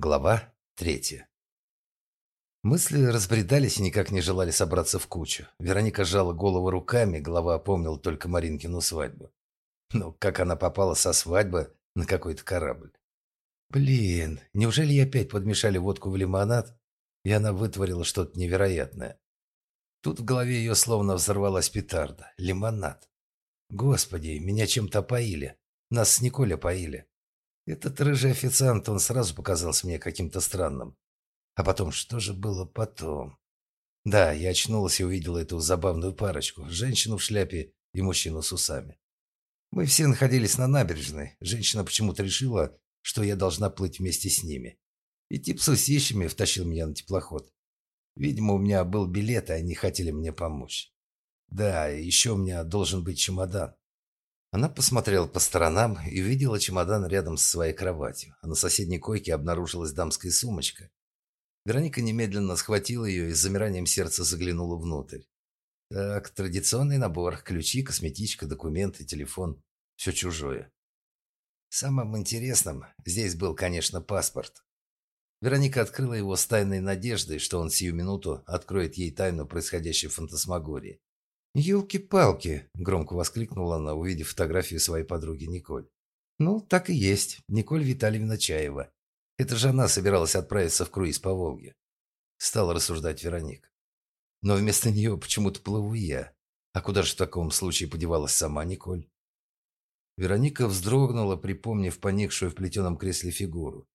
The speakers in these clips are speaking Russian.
Глава третья. Мысли разбредались и никак не желали собраться в кучу. Вероника сжала голову руками, голова помнила только Маринкину свадьбу. Но как она попала со свадьбы на какой-то корабль? Блин, неужели ей опять подмешали водку в лимонад, и она вытворила что-то невероятное? Тут в голове ее словно взорвалась петарда. Лимонад. Господи, меня чем-то поили. Нас с Николя поили. Этот рыжий официант, он сразу показался мне каким-то странным. А потом, что же было потом? Да, я очнулась и увидела эту забавную парочку. Женщину в шляпе и мужчину с усами. Мы все находились на набережной. Женщина почему-то решила, что я должна плыть вместе с ними. И тип с усищами втащил меня на теплоход. Видимо, у меня был билет, и они хотели мне помочь. Да, еще у меня должен быть чемодан. Она посмотрела по сторонам и увидела чемодан рядом со своей кроватью, а на соседней койке обнаружилась дамская сумочка. Вероника немедленно схватила ее и с замиранием сердца заглянула внутрь. Так, традиционный набор. Ключи, косметичка, документы, телефон. Все чужое. Самым интересным здесь был, конечно, паспорт. Вероника открыла его с тайной надеждой, что он сию минуту откроет ей тайну происходящей фантасмагории. «Елки-палки!» – громко воскликнула она, увидев фотографию своей подруги Николь. «Ну, так и есть. Николь Витальевна Чаева. Это же она собиралась отправиться в круиз по Волге». Стала рассуждать Вероника. Но вместо нее почему-то плыву я. А куда же в таком случае подевалась сама Николь? Вероника вздрогнула, припомнив поникшую в плетеном кресле фигуру.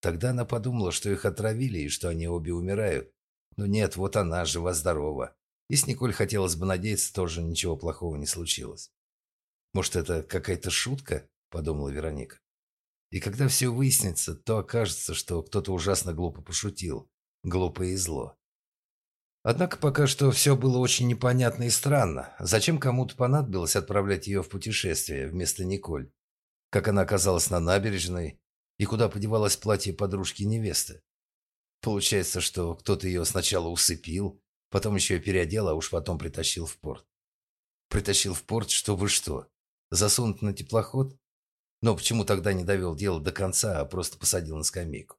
Тогда она подумала, что их отравили и что они обе умирают. Но нет, вот она, жива-здорова. И с Николь хотелось бы надеяться, тоже ничего плохого не случилось. «Может, это какая-то шутка?» – подумала Вероника. И когда все выяснится, то окажется, что кто-то ужасно глупо пошутил. Глупо и зло. Однако пока что все было очень непонятно и странно. Зачем кому-то понадобилось отправлять ее в путешествие вместо Николь? Как она оказалась на набережной? И куда подевалось платье подружки невесты? Получается, что кто-то ее сначала усыпил, Потом еще переодел, а уж потом притащил в порт. Притащил в порт, чтобы что? Засунуть на теплоход? Но почему тогда не довел дело до конца, а просто посадил на скамейку?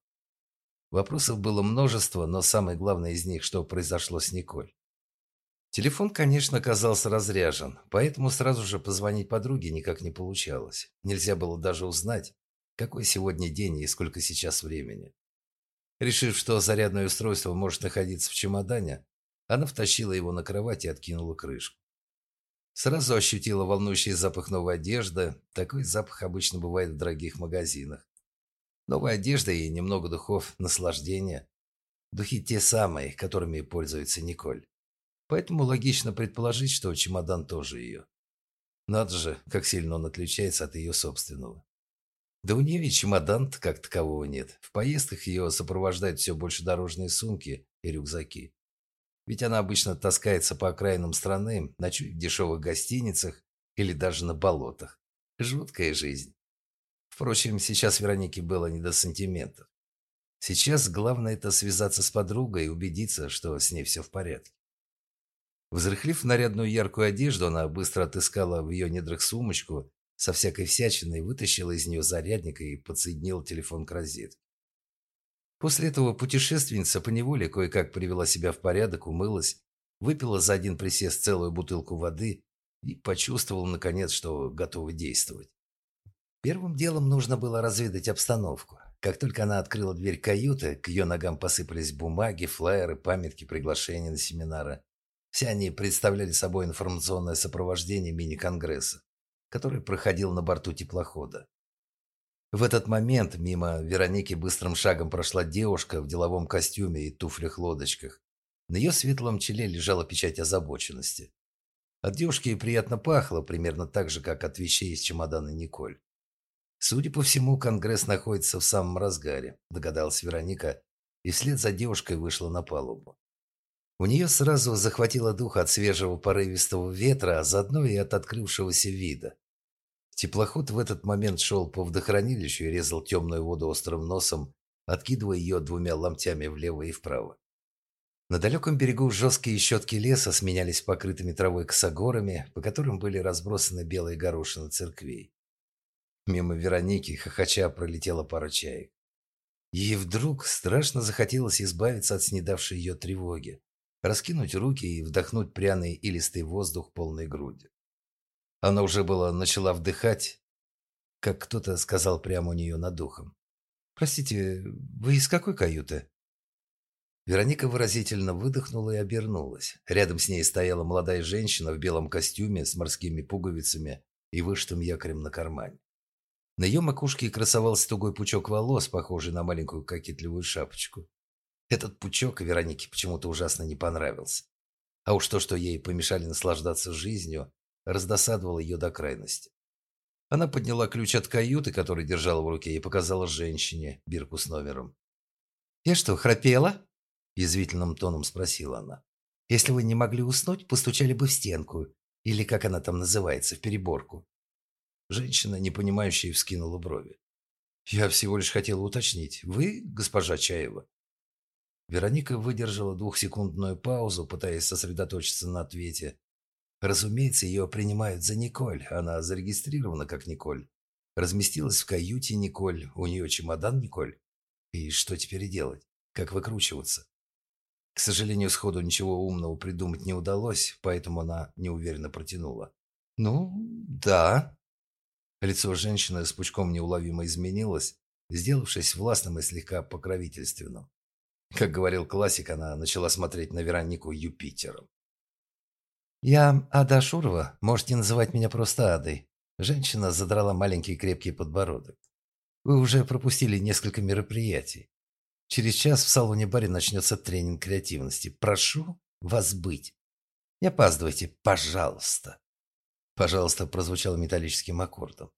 Вопросов было множество, но самое главное из них, что произошло с Николь. Телефон, конечно, оказался разряжен, поэтому сразу же позвонить подруге никак не получалось. Нельзя было даже узнать, какой сегодня день и сколько сейчас времени. Решив, что зарядное устройство может находиться в чемодане, она втащила его на кровать и откинула крышку. Сразу ощутила волнующий запах новой одежды. Такой запах обычно бывает в дорогих магазинах. Новая одежда и немного духов наслаждения. Духи те самые, которыми пользуется Николь. Поэтому логично предположить, что чемодан тоже ее. Надо же, как сильно он отличается от ее собственного. Да у нее и чемодан как такового нет. В поездках ее сопровождают все больше дорожные сумки и рюкзаки. Ведь она обычно таскается по окраинам страны, ночует в дешевых гостиницах или даже на болотах. Жуткая жизнь. Впрочем, сейчас Веронике было не до сантиментов. Сейчас главное это связаться с подругой и убедиться, что с ней все в порядке. Взрыхлив нарядную яркую одежду, она быстро отыскала в ее недрах сумочку со всякой всячиной, вытащила из нее зарядник и подсоединила телефон к розетке. После этого путешественница поневоле кое-как привела себя в порядок, умылась, выпила за один присест целую бутылку воды и почувствовала, наконец, что готова действовать. Первым делом нужно было разведать обстановку. Как только она открыла дверь каюты, к ее ногам посыпались бумаги, флаеры, памятки, приглашения на семинары. Все они представляли собой информационное сопровождение мини-конгресса, который проходил на борту теплохода. В этот момент мимо Вероники быстрым шагом прошла девушка в деловом костюме и туфлях-лодочках. На ее светлом челе лежала печать озабоченности. От девушки приятно пахло, примерно так же, как от вещей из чемодана Николь. Судя по всему, конгресс находится в самом разгаре, догадалась Вероника, и вслед за девушкой вышла на палубу. У нее сразу захватило дух от свежего порывистого ветра, а заодно и от открывшегося вида. Теплоход в этот момент шел по водохранилищу и резал темную воду острым носом, откидывая ее двумя ломтями влево и вправо. На далеком берегу жесткие щетки леса сменялись покрытыми травой косогорами, по которым были разбросаны белые горошины церквей. Мимо Вероники, хохоча, пролетела пара чаек. Ей вдруг страшно захотелось избавиться от снедавшей ее тревоги, раскинуть руки и вдохнуть пряный и листый воздух полной грудью. Она уже была начала вдыхать, как кто-то сказал прямо у нее над духом. «Простите, вы из какой каюты?» Вероника выразительно выдохнула и обернулась. Рядом с ней стояла молодая женщина в белом костюме с морскими пуговицами и вышитым якорем на кармане. На ее макушке красовался тугой пучок волос, похожий на маленькую кокетливую шапочку. Этот пучок Веронике почему-то ужасно не понравился. А уж то, что ей помешали наслаждаться жизнью, раздосадовало ее до крайности. Она подняла ключ от каюты, который держала в руке, и показала женщине бирку с номером. «Я что, храпела?» язвительным тоном спросила она. Если вы не могли уснуть, постучали бы в стенку, или как она там называется, в переборку. Женщина, непонимающая, вскинула брови. Я всего лишь хотела уточнить. Вы, госпожа Чаева? Вероника выдержала двухсекундную паузу, пытаясь сосредоточиться на ответе. Разумеется, ее принимают за Николь. Она зарегистрирована как Николь. Разместилась в каюте Николь. У нее чемодан Николь. И что теперь делать? Как выкручиваться? К сожалению, сходу ничего умного придумать не удалось, поэтому она неуверенно протянула. «Ну, да». Лицо женщины с пучком неуловимо изменилось, сделавшись властным и слегка покровительственным. Как говорил классик, она начала смотреть на Веронику Юпитером. «Я Ада Шурова, можете называть меня просто Адой». Женщина задрала маленький крепкий подбородок. «Вы уже пропустили несколько мероприятий. Через час в салоне баре начнется тренинг креативности. Прошу вас быть. Не опаздывайте, пожалуйста. Пожалуйста, прозвучало металлическим аккордом.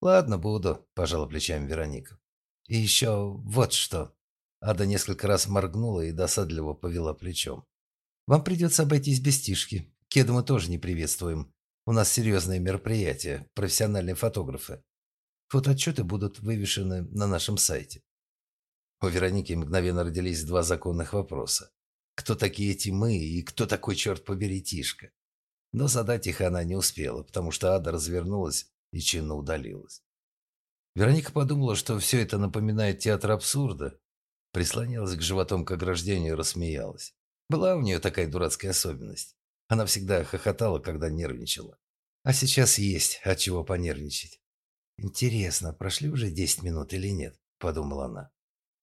Ладно, буду, пожала плечами Вероника. И еще вот что. Ада несколько раз моргнула и досадливо повела плечом. Вам придется обойтись без тишки. Кеду мы тоже не приветствуем. У нас серьезные мероприятия, профессиональные фотографы. Фотоотчеты будут вывешены на нашем сайте. У Вероники мгновенно родились два законных вопроса. Кто такие эти мы и кто такой, черт побери, Тишка? Но задать их она не успела, потому что Ада развернулась и чинно удалилась. Вероника подумала, что все это напоминает театр абсурда, прислонилась к животом к ограждению и рассмеялась. Была у нее такая дурацкая особенность. Она всегда хохотала, когда нервничала. А сейчас есть от чего понервничать. «Интересно, прошли уже десять минут или нет?» – подумала она.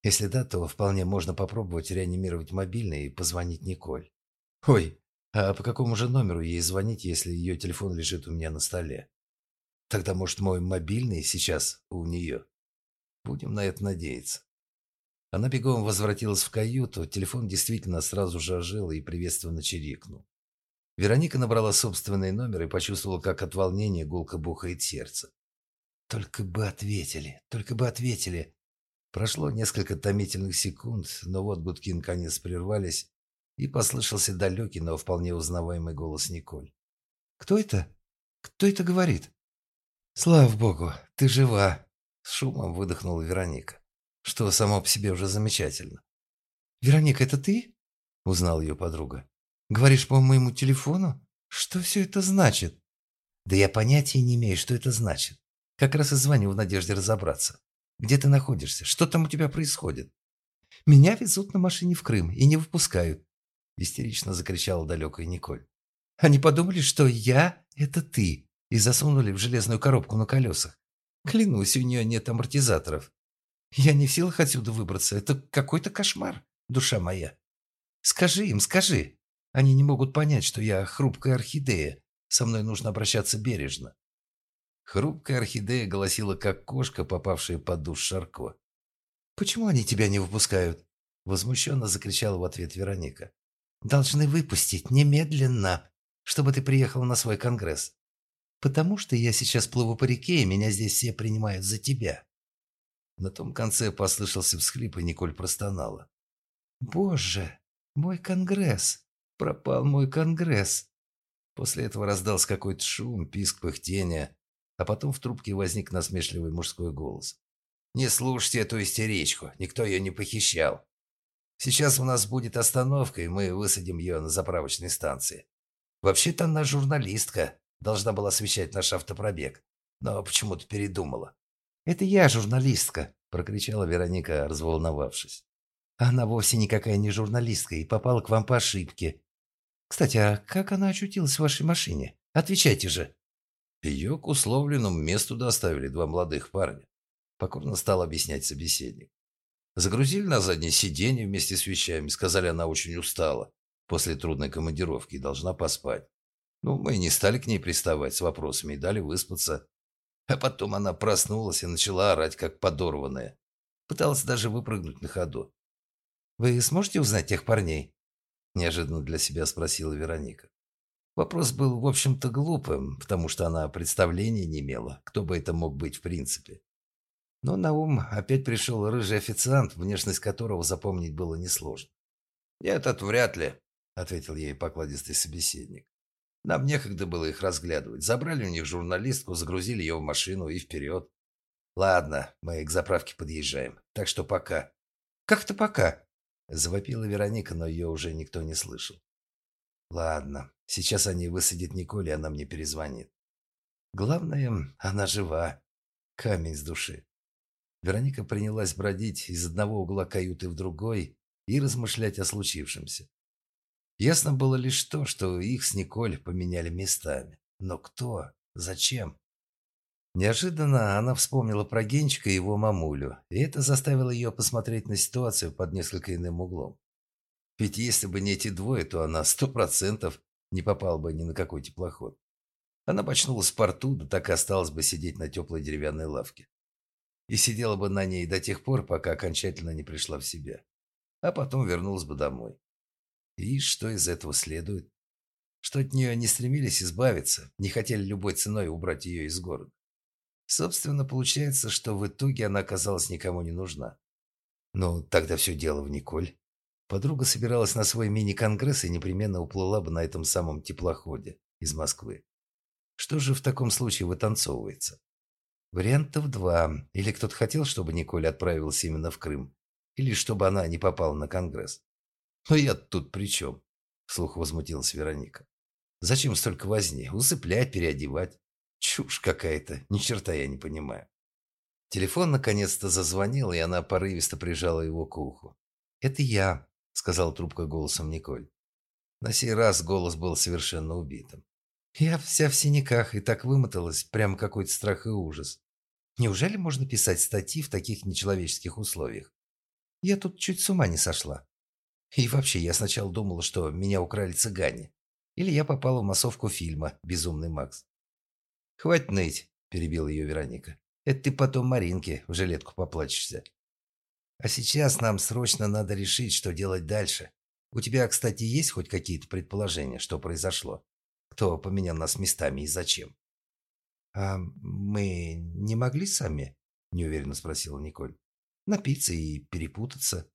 Если да, то вполне можно попробовать реанимировать мобильный и позвонить Николь. Ой, а по какому же номеру ей звонить, если ее телефон лежит у меня на столе? Тогда, может, мой мобильный сейчас у нее? Будем на это надеяться. Она бегом возвратилась в каюту, телефон действительно сразу же ожил и приветственно чирикнул. Вероника набрала собственный номер и почувствовала, как от волнения гулко бухает сердце. «Только бы ответили, только бы ответили!» Прошло несколько томительных секунд, но вот гудки наконец прервались, и послышался далекий, но вполне узнаваемый голос Николь. «Кто это? Кто это говорит?» «Слава богу, ты жива!» С шумом выдохнула Вероника, что само по себе уже замечательно. «Вероника, это ты?» Узнал ее подруга. «Говоришь по моему телефону? Что все это значит?» «Да я понятия не имею, что это значит. Как раз и звоню в надежде разобраться. Где ты находишься? Что там у тебя происходит? Меня везут на машине в Крым и не выпускают. Истерично закричала далекая Николь. Они подумали, что я – это ты, и засунули в железную коробку на колесах. Клянусь, у нее нет амортизаторов. Я не в силах отсюда выбраться. Это какой-то кошмар, душа моя. Скажи им, скажи. Они не могут понять, что я хрупкая орхидея. Со мной нужно обращаться бережно. Хрупкая орхидея голосила, как кошка, попавшая под душ Шарко. «Почему они тебя не выпускают?» Возмущенно закричала в ответ Вероника. «Должны выпустить немедленно, чтобы ты приехал на свой конгресс. Потому что я сейчас плыву по реке, и меня здесь все принимают за тебя». На том конце послышался всхлип, и Николь простонала. «Боже, мой конгресс! Пропал мой конгресс!» После этого раздался какой-то шум, писк, пыхтение. А потом в трубке возник насмешливый мужской голос. «Не слушайте эту истеричку, никто ее не похищал. Сейчас у нас будет остановка, и мы высадим ее на заправочной станции. Вообще-то она журналистка, должна была освещать наш автопробег, но почему-то передумала». «Это я журналистка», – прокричала Вероника, разволновавшись. Она вовсе никакая не журналистка и попала к вам по ошибке. Кстати, а как она очутилась в вашей машине? Отвечайте же. Ее к условленному месту доставили два молодых парня. Покорно стал объяснять собеседник. Загрузили на заднее сиденье вместе с вещами. Сказали, она очень устала после трудной командировки и должна поспать. Ну, мы не стали к ней приставать с вопросами и дали выспаться. А потом она проснулась и начала орать, как подорванная. Пыталась даже выпрыгнуть на ходу. «Вы сможете узнать тех парней?» Неожиданно для себя спросила Вероника. Вопрос был, в общем-то, глупым, потому что она представления не имела, кто бы это мог быть в принципе. Но на ум опять пришел рыжий официант, внешность которого запомнить было несложно. «Этот вряд ли», — ответил ей покладистый собеседник. «Нам некогда было их разглядывать. Забрали у них журналистку, загрузили ее в машину и вперед. Ладно, мы к заправке подъезжаем, так что пока». «Как-то пока», — завопила Вероника, но ее уже никто не слышал. «Ладно, сейчас они высадят Николь, и она мне перезвонит. Главное, она жива. Камень с души». Вероника принялась бродить из одного угла каюты в другой и размышлять о случившемся. Ясно было лишь то, что их с Николь поменяли местами. Но кто? Зачем? Неожиданно она вспомнила про Генчика и его мамулю, и это заставило ее посмотреть на ситуацию под несколько иным углом. Ведь если бы не эти двое, то она сто процентов не попала бы ни на какой теплоход. Она почнулась в порту, да так и осталась бы сидеть на теплой деревянной лавке. И сидела бы на ней до тех пор, пока окончательно не пришла в себя. А потом вернулась бы домой. И что из этого следует? Что от нее не стремились избавиться, не хотели любой ценой убрать ее из города. Собственно, получается, что в итоге она оказалась никому не нужна. Ну, тогда все дело в Николь. Подруга собиралась на свой мини-конгресс и непременно уплыла бы на этом самом теплоходе из Москвы. Что же в таком случае вытанцовывается? Вариантов два. Или кто-то хотел, чтобы Николь отправилась именно в Крым, или чтобы она не попала на конгресс. «Но я тут при чем?» – вслух возмутилась Вероника. «Зачем столько возни? Усыплять, переодевать? Чушь какая-то, ни черта я не понимаю». Телефон наконец-то зазвонил, и она порывисто прижала его к уху. «Это я», – сказал трубкой голосом Николь. На сей раз голос был совершенно убитым. «Я вся в синяках и так вымоталась, прям какой-то страх и ужас. Неужели можно писать статьи в таких нечеловеческих условиях? Я тут чуть с ума не сошла. И вообще, я сначала думала, что меня украли цыгане. Или я попала в массовку фильма «Безумный Макс». «Хватит ныть», – перебила ее Вероника. «Это ты потом Маринке в жилетку поплачешься. А сейчас нам срочно надо решить, что делать дальше. У тебя, кстати, есть хоть какие-то предположения, что произошло? Кто поменял нас местами и зачем?» «А мы не могли сами?» – неуверенно спросила Николь. «Напиться и перепутаться».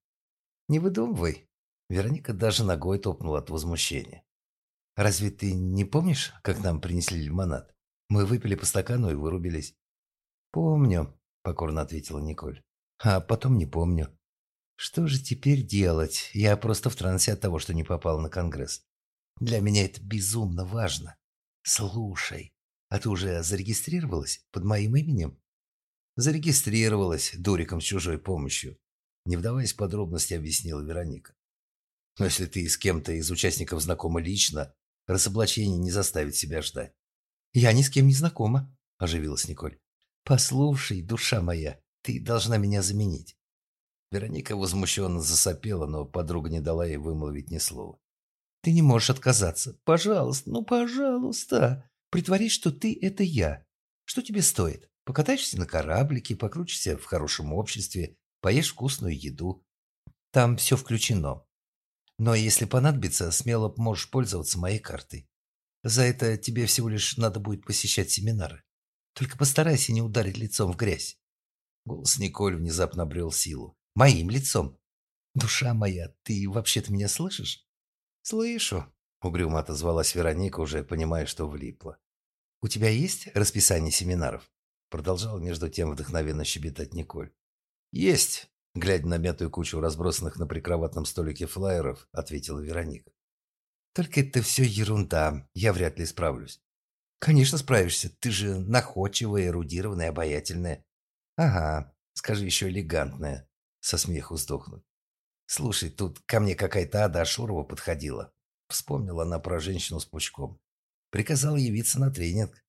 «Не выдумывай», Вероника даже ногой топнула от возмущения. «Разве ты не помнишь, как нам принесли лимонад? Мы выпили по стакану и вырубились». «Помню», — покорно ответила Николь. «А потом не помню. Что же теперь делать? Я просто в трансе от того, что не попал на конгресс. Для меня это безумно важно. Слушай, а ты уже зарегистрировалась под моим именем?» «Зарегистрировалась дуриком с чужой помощью», — не вдаваясь в подробности, объяснила Вероника. Но если ты с кем-то из участников знакома лично, разоблачение не заставит себя ждать. «Я ни с кем не знакома», – оживилась Николь. «Послушай, душа моя, ты должна меня заменить». Вероника возмущенно засопела, но подруга не дала ей вымолвить ни слова. «Ты не можешь отказаться. Пожалуйста, ну пожалуйста. Притворись, что ты – это я. Что тебе стоит? Покатаешься на кораблике, покрутишься в хорошем обществе, поешь вкусную еду. Там все включено. Но если понадобится, смело можешь пользоваться моей картой. За это тебе всего лишь надо будет посещать семинары. Только постарайся не ударить лицом в грязь. Голос Николь внезапно обрел силу. Моим лицом. Душа моя, ты вообще-то меня слышишь? Слышу. Угрюмо отозвалась Вероника, уже понимая, что влипла. «У тебя есть расписание семинаров?» Продолжала между тем вдохновенно щебетать Николь. «Есть. Глядя на мятую кучу разбросанных на прикроватном столике флаеров, ответила Вероника. «Только это все ерунда. Я вряд ли справлюсь». «Конечно справишься. Ты же находчивая, эрудированная, обаятельная». «Ага», — Скажи еще элегантная. Со смеху сдохнуть. Слушай, тут ко мне какая-то Ада Ашурова подходила. Вспомнила она про женщину с пучком. Приказала явиться на тренинг.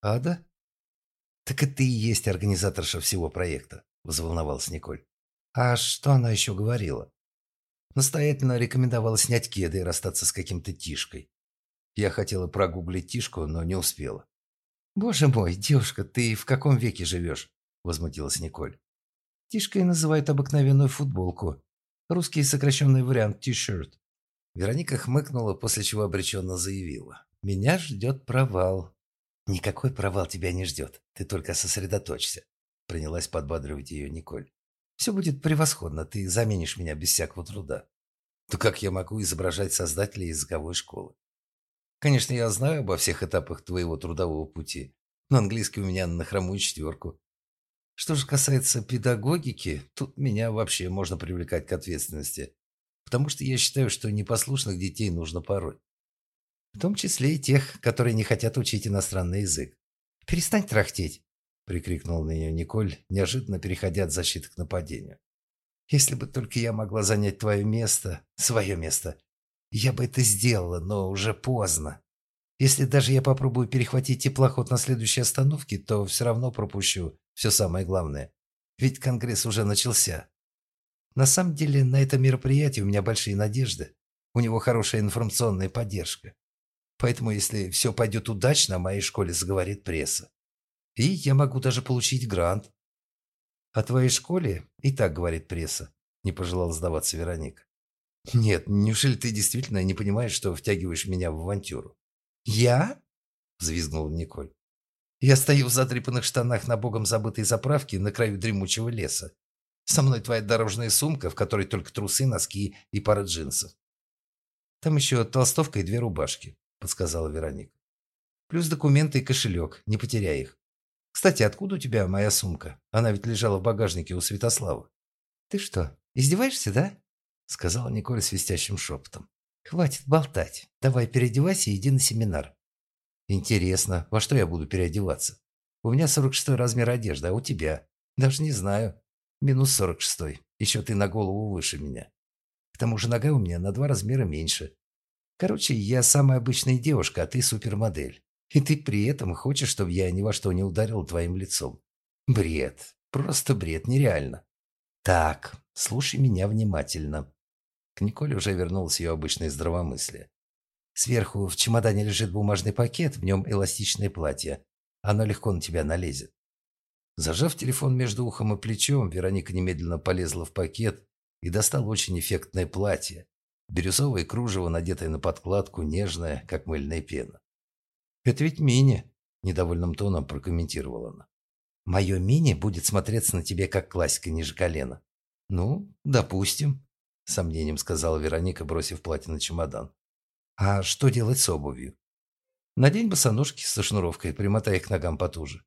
Ада? Так это и есть организаторша всего проекта, взволновалась Николь. А что она еще говорила? Настоятельно рекомендовала снять кеды и расстаться с каким-то Тишкой. Я хотела прогуглить Тишку, но не успела. «Боже мой, девушка, ты в каком веке живешь?» – возмутилась Николь. «Тишкой называют обыкновенную футболку. Русский сокращенный вариант T-shirt». Вероника хмыкнула, после чего обреченно заявила. «Меня ждет провал». «Никакой провал тебя не ждет. Ты только сосредоточься», – принялась подбадривать ее Николь. «Все будет превосходно. Ты заменишь меня без всякого труда. То как я могу изображать создателя языковой школы? Конечно, я знаю обо всех этапах твоего трудового пути, но английский у меня на хромую четверку. Что же касается педагогики, тут меня вообще можно привлекать к ответственности, потому что я считаю, что непослушных детей нужно пороть. В том числе и тех, которые не хотят учить иностранный язык. «Перестань трахтеть!» – прикрикнула на нее Николь, неожиданно переходя от защиты к нападению. «Если бы только я могла занять твое место, свое место, я бы это сделала, но уже поздно. Если даже я попробую перехватить теплоход на следующей остановке, то все равно пропущу все самое главное. Ведь конгресс уже начался. На самом деле, на это мероприятие у меня большие надежды. У него хорошая информационная поддержка. Поэтому, если все пойдет удачно, о моей школе заговорит пресса. И я могу даже получить грант. О твоей школе и так говорит пресса, не пожелала сдаваться Вероника. «Нет, неужели ты действительно не понимаешь, что втягиваешь меня в авантюру?» «Я?» – взвизгнула Николь. «Я стою в затрепанных штанах на богом забытой заправке на краю дремучего леса. Со мной твоя дорожная сумка, в которой только трусы, носки и пара джинсов. Там еще толстовка и две рубашки», – подсказала Вероника. «Плюс документы и кошелек, не потеряй их. Кстати, откуда у тебя моя сумка? Она ведь лежала в багажнике у Святослава». «Ты что, издеваешься, да?» — сказала Николь свистящим шепотом. «Хватит болтать. Давай переодевайся и иди на семинар». «Интересно, во что я буду переодеваться? У меня 46 размер одежды, а у тебя? Даже не знаю. Минус 46. Еще ты на голову выше меня. К тому же нога у меня на два размера меньше. Короче, я самая обычная девушка, а ты супермодель. И ты при этом хочешь, чтобы я ни во что не ударил твоим лицом. Бред. Просто бред. Нереально. Так, слушай меня внимательно. К Николе уже вернулось ее обычное здравомыслие. Сверху в чемодане лежит бумажный пакет, в нем эластичное платье. Оно легко на тебя налезет. Зажав телефон между ухом и плечом, Вероника немедленно полезла в пакет и достала очень эффектное платье. Бирюзовое кружево, надетое на подкладку, нежное, как мыльная пена. «Это ведь мини», – недовольным тоном прокомментировала она. «Мое мини будет смотреться на тебе, как классика ниже колена». «Ну, допустим», – сомнением сказала Вероника, бросив платье на чемодан. «А что делать с обувью?» «Надень босоножки со шнуровкой, примотай их к ногам потуже».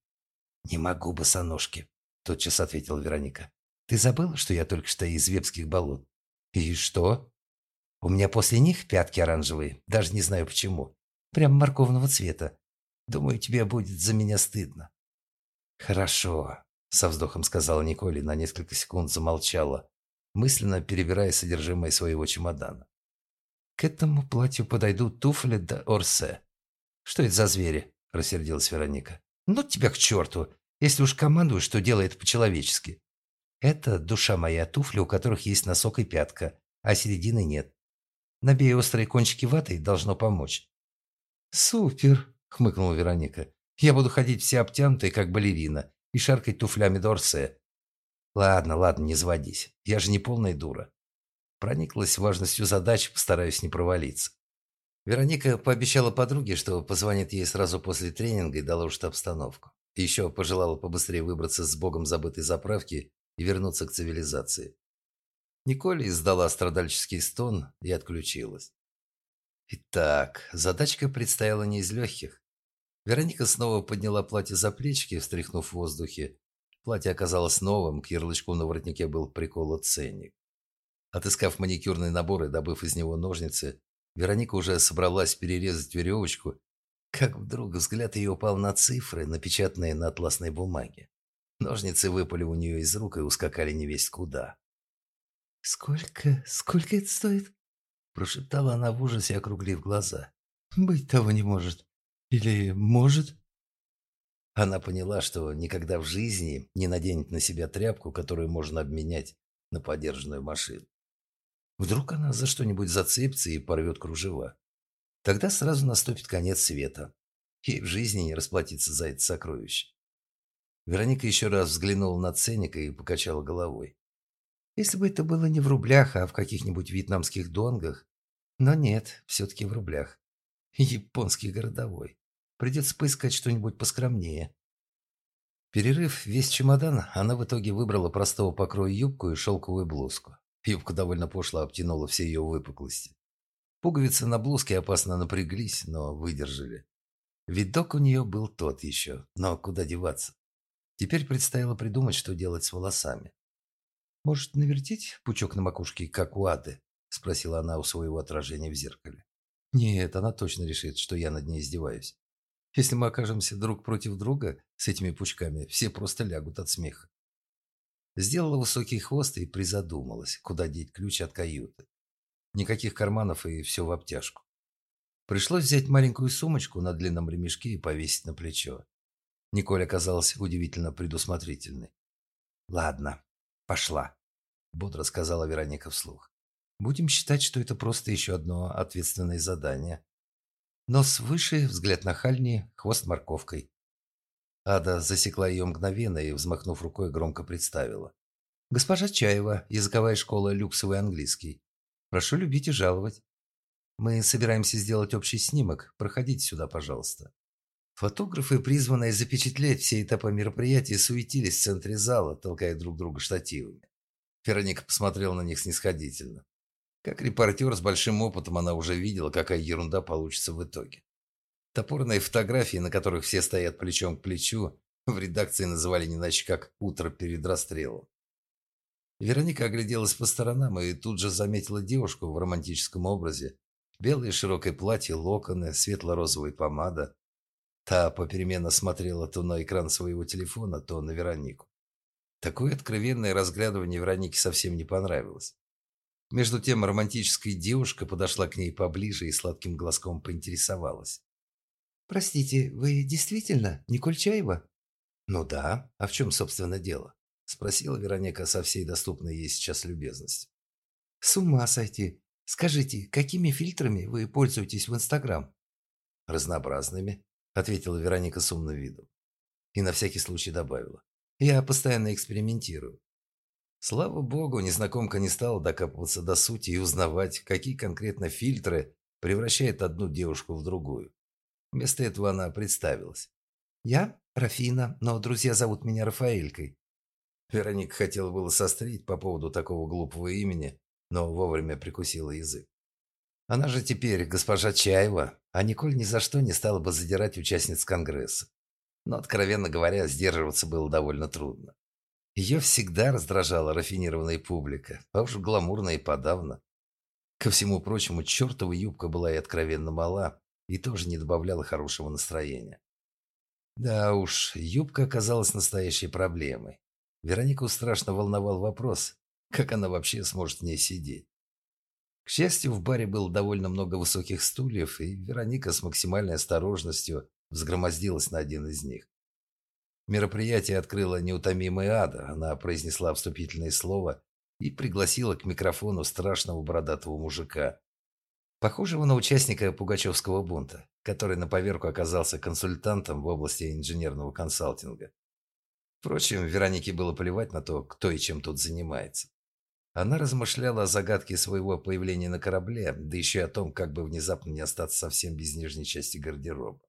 «Не могу босоножки», – тотчас ответила Вероника. «Ты забыла, что я только что из Вепских болот?» «И что?» «У меня после них пятки оранжевые, даже не знаю почему. Прям морковного цвета. Думаю, тебе будет за меня стыдно». «Хорошо», – со вздохом сказала Николь и на несколько секунд замолчала, мысленно перебирая содержимое своего чемодана. «К этому платью подойдут туфли да орсе». «Что это за звери?» – рассердилась Вероника. «Ну тебя к черту, если уж командуешь, что делает по-человечески». «Это душа моя, туфли, у которых есть носок и пятка, а середины нет. Набей острые кончики ватой, должно помочь». «Супер!» – хмыкнула Вероника. «Я буду ходить вся обтянутая, как балерина, и шаркать туфлями Дорсе. Ладно, ладно, не заводись. Я же не полная дура. Прониклась важностью задачи, постараюсь не провалиться. Вероника пообещала подруге, что позвонит ей сразу после тренинга и доложит обстановку. Еще пожелала побыстрее выбраться с богом забытой заправки и вернуться к цивилизации. Николь издала страдальческий стон и отключилась. Итак, задачка предстояла не из легких. Вероника снова подняла платье за плечики, встряхнув в воздухе, Платье оказалось новым, к ярлычку на воротнике был приколот ценник. Отыскав маникюрный набор и добыв из него ножницы, Вероника уже собралась перерезать веревочку, как вдруг взгляд ее упал на цифры, напечатанные на атласной бумаге. Ножницы выпали у нее из рук и ускакали невесть куда. «Сколько? Сколько это стоит?» Прошептала она в ужасе, округлив глаза. «Быть того не может. Или может?» Она поняла, что никогда в жизни не наденет на себя тряпку, которую можно обменять на подержанную машину. Вдруг она за что-нибудь зацепится и порвет кружева. Тогда сразу наступит конец света. Ей в жизни не расплатиться за это сокровище. Вероника еще раз взглянула на ценник и покачала головой. Если бы это было не в рублях, а в каких-нибудь вьетнамских донгах. Но нет, все-таки в рублях. Японский городовой. Придется поискать что-нибудь поскромнее. Перерыв весь чемодан, она в итоге выбрала простого покроя юбку и шелковую блузку. Юбка довольно пошло обтянула все ее выпуклости. Пуговицы на блузке опасно напряглись, но выдержали. Видок у нее был тот еще, но куда деваться? Теперь предстояло придумать, что делать с волосами. «Может, навертеть пучок на макушке, как у Ады?» – спросила она у своего отражения в зеркале. «Нет, она точно решит, что я над ней издеваюсь. Если мы окажемся друг против друга с этими пучками, все просто лягут от смеха». Сделала высокий хвост и призадумалась, куда деть ключ от каюты. Никаких карманов и все в обтяжку. Пришлось взять маленькую сумочку на длинном ремешке и повесить на плечо. Николь оказалась удивительно предусмотрительной. «Ладно, пошла», – бодро сказала Вероника вслух. «Будем считать, что это просто еще одно ответственное задание. Нос выше, взгляд нахальнее, хвост морковкой». Ада засекла ее мгновенно и, взмахнув рукой, громко представила. «Госпожа Чаева, языковая школа «Люксовый английский». Прошу любить и жаловать. Мы собираемся сделать общий снимок. Проходите сюда, пожалуйста». Фотографы, призванные запечатлеть все этапы мероприятия, суетились в центре зала, толкая друг друга штативами. Вероника посмотрела на них снисходительно. Как репортер с большим опытом она уже видела, какая ерунда получится в итоге. Топорные фотографии, на которых все стоят плечом к плечу, в редакции называли не иначе как «утро перед расстрелом». Вероника огляделась по сторонам и тут же заметила девушку в романтическом образе. Белое широкое платье, локоны, светло-розовая помада, Та попеременно смотрела то на экран своего телефона, то на Веронику. Такое откровенное разглядывание Веронике совсем не понравилось. Между тем романтическая девушка подошла к ней поближе и сладким глазком поинтересовалась. «Простите, вы действительно Николь Чаева?» «Ну да. А в чем, собственно, дело?» – спросила Вероника со всей доступной ей сейчас любезностью. «С ума сойти. Скажите, какими фильтрами вы пользуетесь в Инстаграм?» «Разнообразными ответила Вероника с умным видом. И на всякий случай добавила. Я постоянно экспериментирую. Слава богу, незнакомка не стала докапываться до сути и узнавать, какие конкретно фильтры превращают одну девушку в другую. Вместо этого она представилась. «Я Рафина, но друзья зовут меня Рафаэлькой». Вероника хотела было сострить по поводу такого глупого имени, но вовремя прикусила язык. Она же теперь госпожа Чаева, а Николь ни за что не стала бы задирать участниц Конгресса. Но, откровенно говоря, сдерживаться было довольно трудно. Ее всегда раздражала рафинированная публика, а уж гламурная и подавно. Ко всему прочему, чертова юбка была и откровенно мала, и тоже не добавляла хорошего настроения. Да уж, юбка оказалась настоящей проблемой. Веронику страшно волновал вопрос, как она вообще сможет в ней сидеть. К счастью, в баре было довольно много высоких стульев, и Вероника с максимальной осторожностью взгромоздилась на один из них. Мероприятие открыла неутомимая ада. Она произнесла вступительное слово и пригласила к микрофону страшного бородатого мужика, похожего на участника Пугачевского бунта, который на поверку оказался консультантом в области инженерного консалтинга. Впрочем, Веронике было плевать на то, кто и чем тут занимается. Она размышляла о загадке своего появления на корабле, да еще и о том, как бы внезапно не остаться совсем без нижней части гардероба.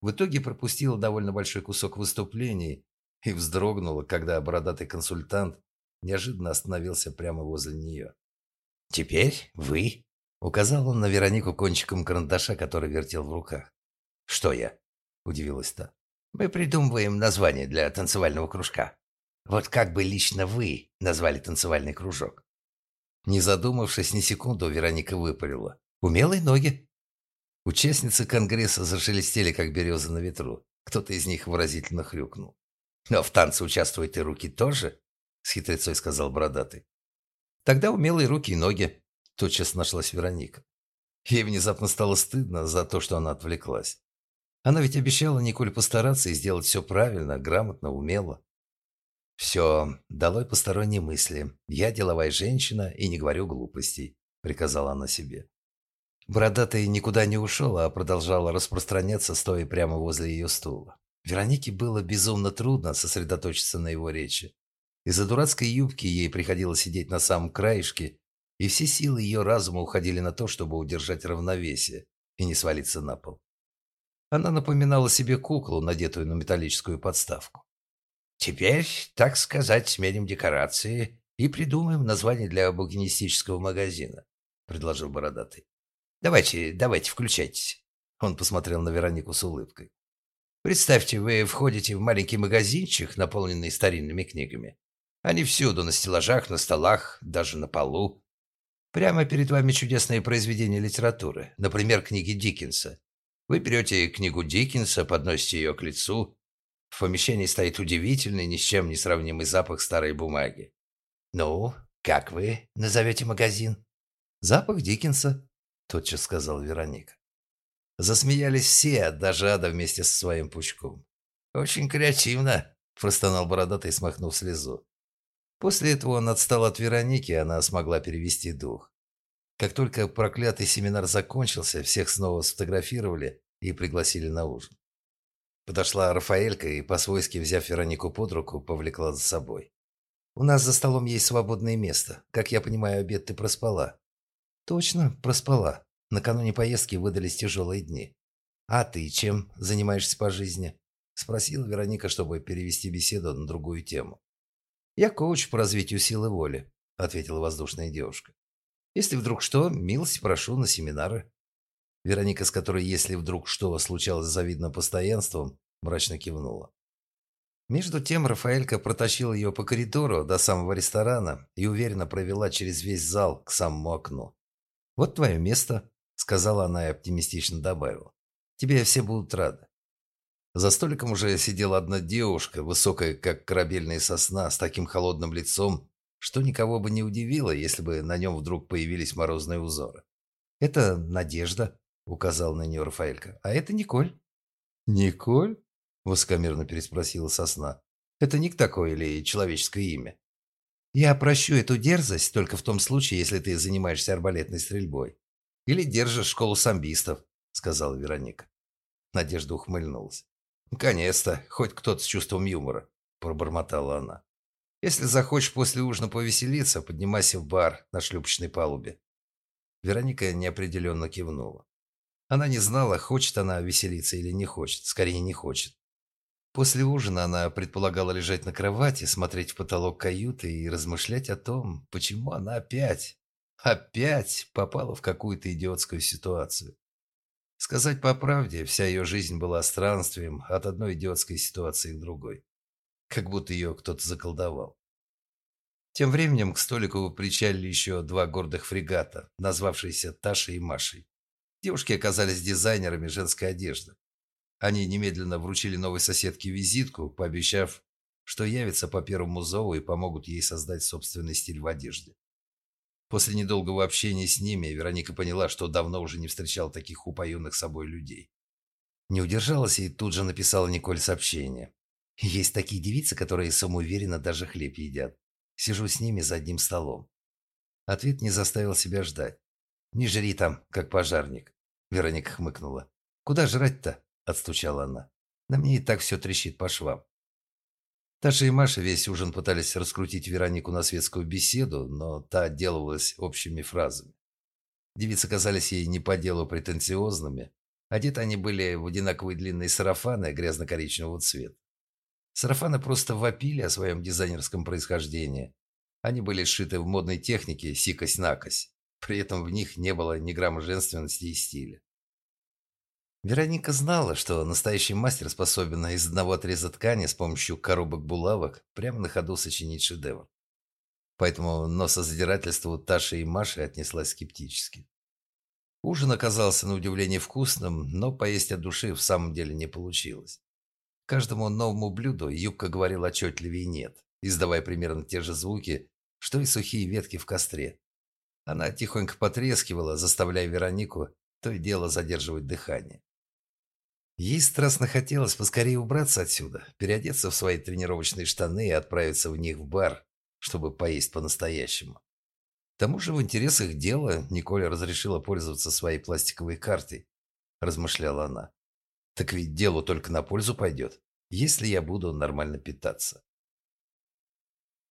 В итоге пропустила довольно большой кусок выступлений и вздрогнула, когда бородатый консультант неожиданно остановился прямо возле нее. «Теперь вы?» — указал он на Веронику кончиком карандаша, который вертел в руках. «Что я?» — удивилась та. «Мы придумываем название для танцевального кружка». Вот как бы лично вы назвали танцевальный кружок? Не задумавшись ни секунду, Вероника выпалила. Умелые ноги. Участницы конгресса зашелестели, как березы на ветру. Кто-то из них выразительно хрюкнул. Но в танце участвуют и руки тоже, с хитрецой сказал бородатый. Тогда умелые руки и ноги, тотчас нашлась Вероника. Ей внезапно стало стыдно за то, что она отвлеклась. Она ведь обещала Николь постараться и сделать все правильно, грамотно, умело. «Все, долой посторонние мысли. Я деловая женщина и не говорю глупостей», — приказала она себе. Бородатый никуда не ушел, а продолжал распространяться, стоя прямо возле ее стула. Веронике было безумно трудно сосредоточиться на его речи. Из-за дурацкой юбки ей приходилось сидеть на самом краешке, и все силы ее разума уходили на то, чтобы удержать равновесие и не свалиться на пол. Она напоминала себе куклу, надетую на металлическую подставку. «Теперь, так сказать, сменим декорации и придумаем название для букинистического магазина», — предложил Бородатый. «Давайте, давайте, включайтесь». Он посмотрел на Веронику с улыбкой. «Представьте, вы входите в маленький магазинчик, наполненный старинными книгами. Они всюду, на стеллажах, на столах, даже на полу. Прямо перед вами чудесные произведения литературы, например, книги Диккенса. Вы берете книгу Диккенса, подносите ее к лицу. В помещении стоит удивительный, ни с чем не сравнимый запах старой бумаги. «Ну, как вы назовете магазин?» «Запах Диккенса», — тотчас сказал Вероника. Засмеялись все, даже Ада вместе со своим пучком. «Очень креативно», — простонал бородатый, смахнув слезу. После этого он отстал от Вероники, и она смогла перевести дух. Как только проклятый семинар закончился, всех снова сфотографировали и пригласили на ужин. Подошла Рафаэлька и, по-свойски взяв Веронику под руку, повлекла за собой. «У нас за столом есть свободное место. Как я понимаю, обед ты проспала». «Точно, проспала. Накануне поездки выдались тяжелые дни. А ты чем занимаешься по жизни?» Спросила Вероника, чтобы перевести беседу на другую тему. «Я коуч по развитию силы воли», — ответила воздушная девушка. «Если вдруг что, милость прошу на семинары». Вероника, с которой, если вдруг что случалось с завидным постоянством, мрачно кивнула. Между тем Рафаэлька протащила ее по коридору до самого ресторана и уверенно провела через весь зал к самому окну. «Вот твое место», — сказала она и оптимистично добавила. «Тебе все будут рады». За столиком уже сидела одна девушка, высокая, как корабельная сосна, с таким холодным лицом, что никого бы не удивило, если бы на нем вдруг появились морозные узоры. «Это Надежда», — указал на нее Рафаэлька. «А это Николь». «Николь?» — высокомерно переспросила сосна. «Это ник такое или человеческое имя?» «Я прощу эту дерзость только в том случае, если ты занимаешься арбалетной стрельбой. Или держишь школу самбистов», — сказала Вероника. Надежда ухмыльнулась. «Наконец-то, хоть кто-то с чувством юмора», – пробормотала она. «Если захочешь после ужина повеселиться, поднимайся в бар на шлюпочной палубе». Вероника неопределенно кивнула. Она не знала, хочет она веселиться или не хочет, скорее не хочет. После ужина она предполагала лежать на кровати, смотреть в потолок каюты и размышлять о том, почему она опять, опять попала в какую-то идиотскую ситуацию. Сказать по правде, вся ее жизнь была странствием от одной идиотской ситуации к другой. Как будто ее кто-то заколдовал. Тем временем к столику причалили еще два гордых фрегата, назвавшиеся Ташей и Машей. Девушки оказались дизайнерами женской одежды. Они немедленно вручили новой соседке визитку, пообещав, что явятся по первому зову и помогут ей создать собственный стиль в одежде. После недолгого общения с ними Вероника поняла, что давно уже не встречал таких упоенных собой людей. Не удержалась и тут же написала Николь сообщение. «Есть такие девицы, которые самоуверенно даже хлеб едят. Сижу с ними за одним столом». Ответ не заставил себя ждать. «Не жри там, как пожарник», — Вероника хмыкнула. «Куда жрать-то?» — отстучала она. «На мне и так все трещит по швам». Таша и Маша весь ужин пытались раскрутить Веронику на светскую беседу, но та отделывалась общими фразами. Девицы казались ей не по делу претенциозными. Одеты они были в одинаковые длинные сарафаны грязно-коричневого цвета. Сарафаны просто вопили о своем дизайнерском происхождении. Они были сшиты в модной технике сикость-накость. При этом в них не было ни грамма женственности и стиля. Вероника знала, что настоящий мастер способен из одного отреза ткани с помощью коробок-булавок прямо на ходу сочинить шедевр. Поэтому носозадирательству Таши и Маши отнеслась скептически. Ужин оказался на удивление вкусным, но поесть от души в самом деле не получилось. Каждому новому блюду юбка говорила отчетливее «нет», издавая примерно те же звуки, что и сухие ветки в костре. Она тихонько потрескивала, заставляя Веронику то и дело задерживать дыхание. Ей страстно хотелось поскорее убраться отсюда, переодеться в свои тренировочные штаны и отправиться в них в бар, чтобы поесть по-настоящему. К тому же в интересах дела Николя разрешила пользоваться своей пластиковой картой, размышляла она. Так ведь делу только на пользу пойдет, если я буду нормально питаться.